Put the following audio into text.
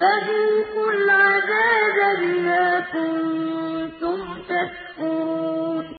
فَذُوقُوا الْعَذَابَ بِمَا كُنتُمْ تَكْفُرُونَ.